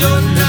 your night.